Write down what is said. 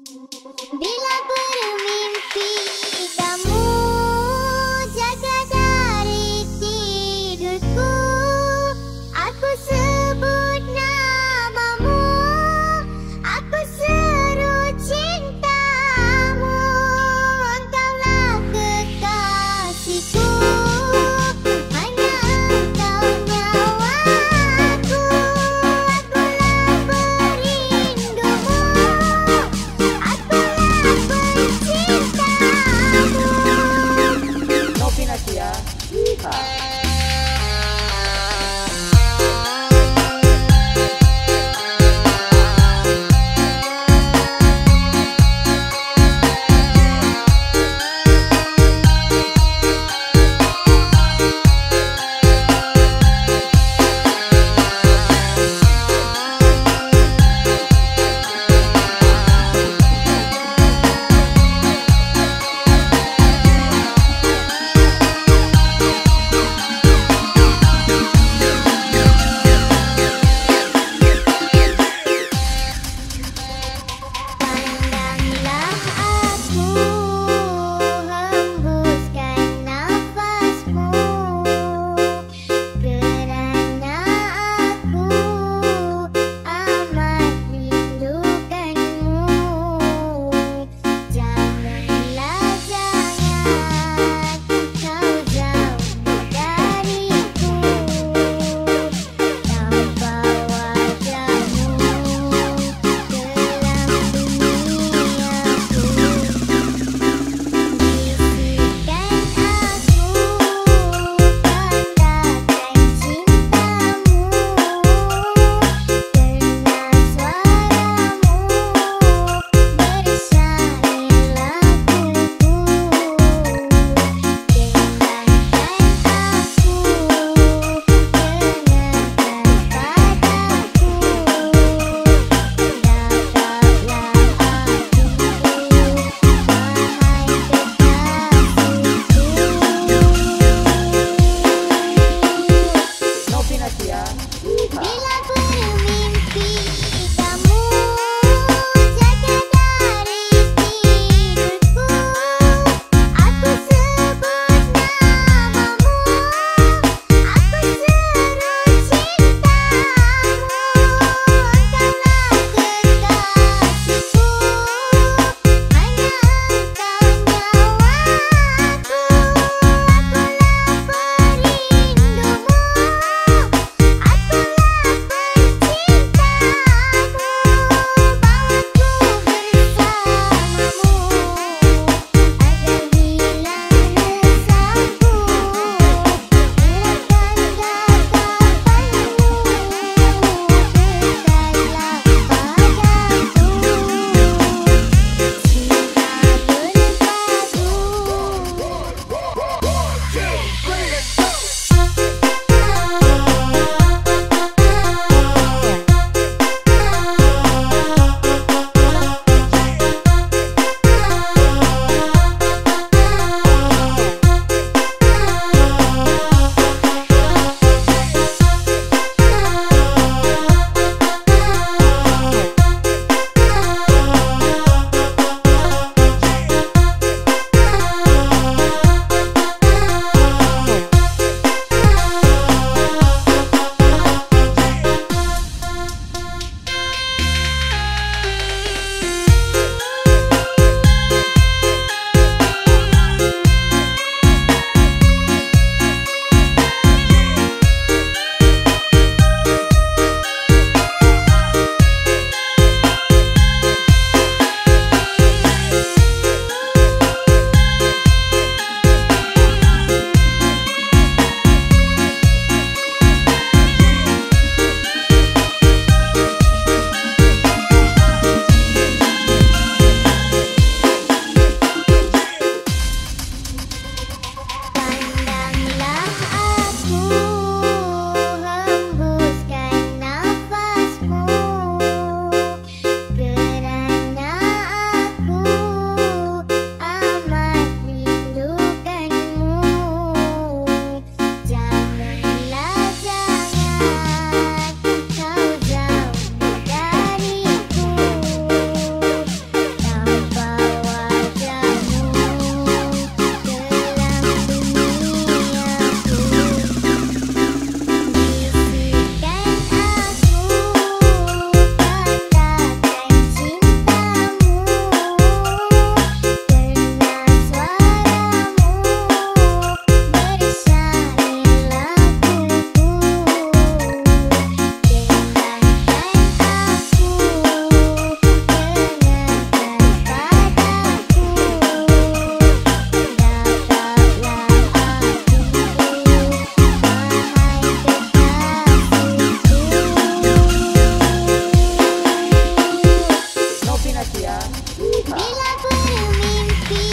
Bila Bila bermimpi